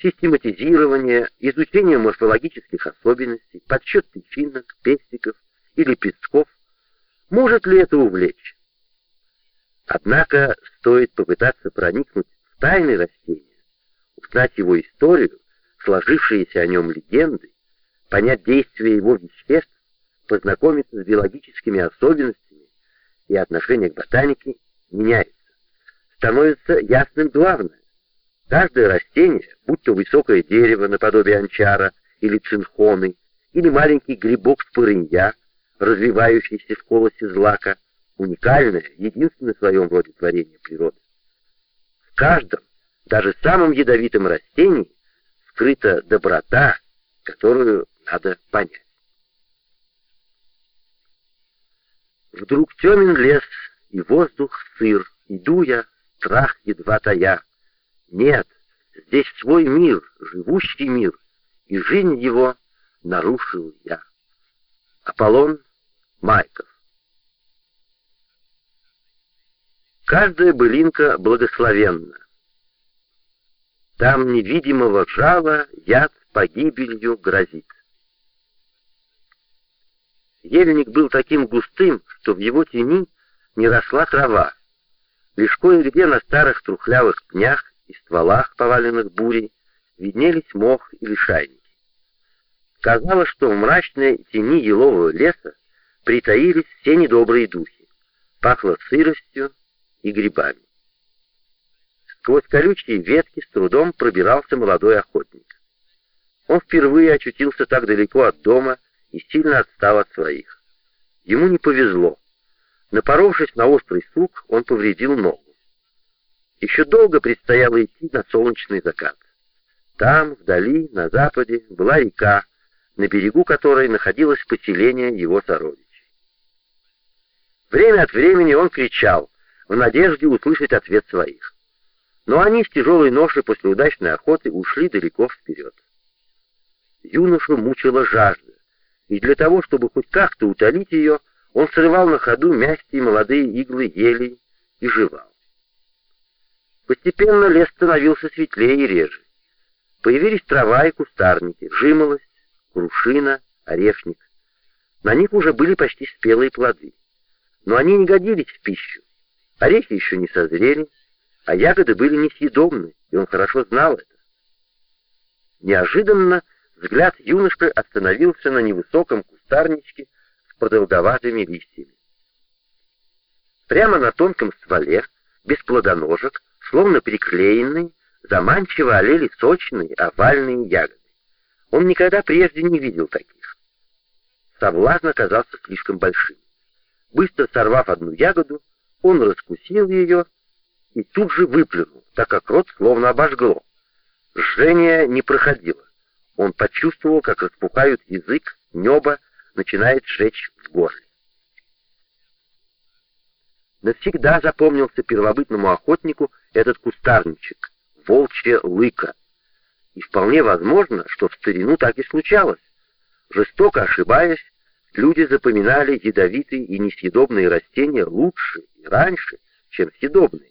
систематизирование, изучение морфологических особенностей, подсчет тычинок, пестиков и лепестков, может ли это увлечь? Однако стоит попытаться проникнуть в тайны растения, узнать его историю, сложившиеся о нем легенды, понять действие его веществ, познакомиться с биологическими особенностями и отношение к ботанике меняется. Становится ясным главное. Каждое растение, будь то высокое дерево наподобие анчара или цинхоны, или маленький грибок спырынья, развивающийся в колосе злака, уникальное, единственное в своем роде творение природы. В каждом, даже самом ядовитом растении, скрыта доброта, которую надо понять. Вдруг темен лес, и воздух сыр, иду я, страх едва тая. Нет, здесь свой мир, живущий мир, и жизнь его нарушил я. Аполлон Майков Каждая былинка благословенна. Там невидимого жала яд погибелью грозит. Ельник был таким густым, что в его тени не росла трава. Лишь кое-где на старых трухлявых пнях и стволах, поваленных бурей, виднелись мох и лишайники. Казалось, что в мрачной тени елового леса притаились все недобрые духи. Пахло сыростью и грибами. Сквозь колючие ветки с трудом пробирался молодой охотник. Он впервые очутился так далеко от дома и сильно отстал от своих. Ему не повезло. Напоровшись на острый сук, он повредил ногу. Еще долго предстояло идти на солнечный закат. Там, вдали, на западе, была река, на берегу которой находилось поселение его сородичей. Время от времени он кричал, в надежде услышать ответ своих. Но они с тяжелой ношей после удачной охоты ушли далеко вперед. Юношу мучила жажда, и для того, чтобы хоть как-то утолить ее, он срывал на ходу мягкие молодые иглы елей и жевал. Постепенно лес становился светлее и реже. Появились трава и кустарники, жимолость, крушина, орешник. На них уже были почти спелые плоды. Но они не годились в пищу. Орехи еще не созрели, а ягоды были несъедобны, и он хорошо знал это. Неожиданно взгляд юноши остановился на невысоком кустарничке с продолговатыми листьями. Прямо на тонком стволе, без плодоножек, словно приклеенные, заманчиво олели сочные овальные ягоды. Он никогда прежде не видел таких. Соблазн оказался слишком большим. Быстро сорвав одну ягоду, он раскусил ее и тут же выплюнул, так как рот словно обожгло. Жжение не проходило. Он почувствовал, как распухают язык, небо начинает жечь в горле. Навсегда запомнился первобытному охотнику этот кустарничек, волчья лыка. И вполне возможно, что в старину так и случалось. Жестоко ошибаясь, люди запоминали ядовитые и несъедобные растения лучше и раньше, чем съедобные,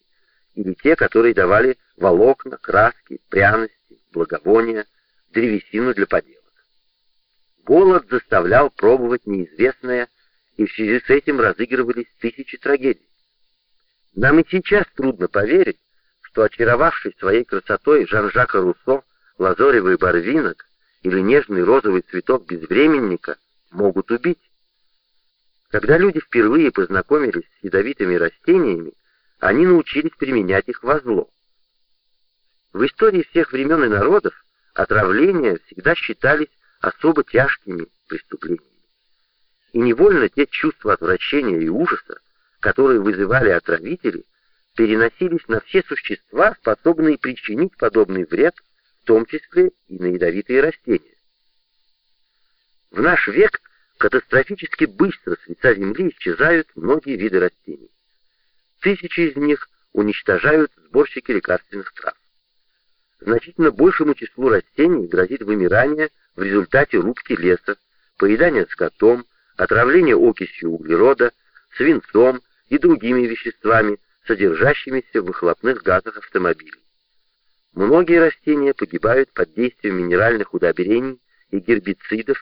или те, которые давали волокна, краски, пряности, благовония, древесину для поделок. Голод заставлял пробовать неизвестное, и в связи с этим разыгрывались тысячи трагедий. Нам и сейчас трудно поверить, что очаровавший своей красотой Жан-Жака Руссо, лазоревый барвинок или нежный розовый цветок безвременника могут убить. Когда люди впервые познакомились с ядовитыми растениями, они научились применять их во зло. В истории всех времен и народов отравления всегда считались особо тяжкими преступлениями. И невольно те чувства отвращения и ужаса, которые вызывали отравители, переносились на все существа, способные причинить подобный вред, в том числе и на ядовитые растения. В наш век катастрофически быстро с лица Земли исчезают многие виды растений. Тысячи из них уничтожают сборщики лекарственных трав. Значительно большему числу растений грозит вымирание в результате рубки леса, поедания скотом, отравления окисью углерода, свинцом и другими веществами, содержащимися в выхлопных газах автомобилей. Многие растения погибают под действием минеральных удобрений и гербицидов,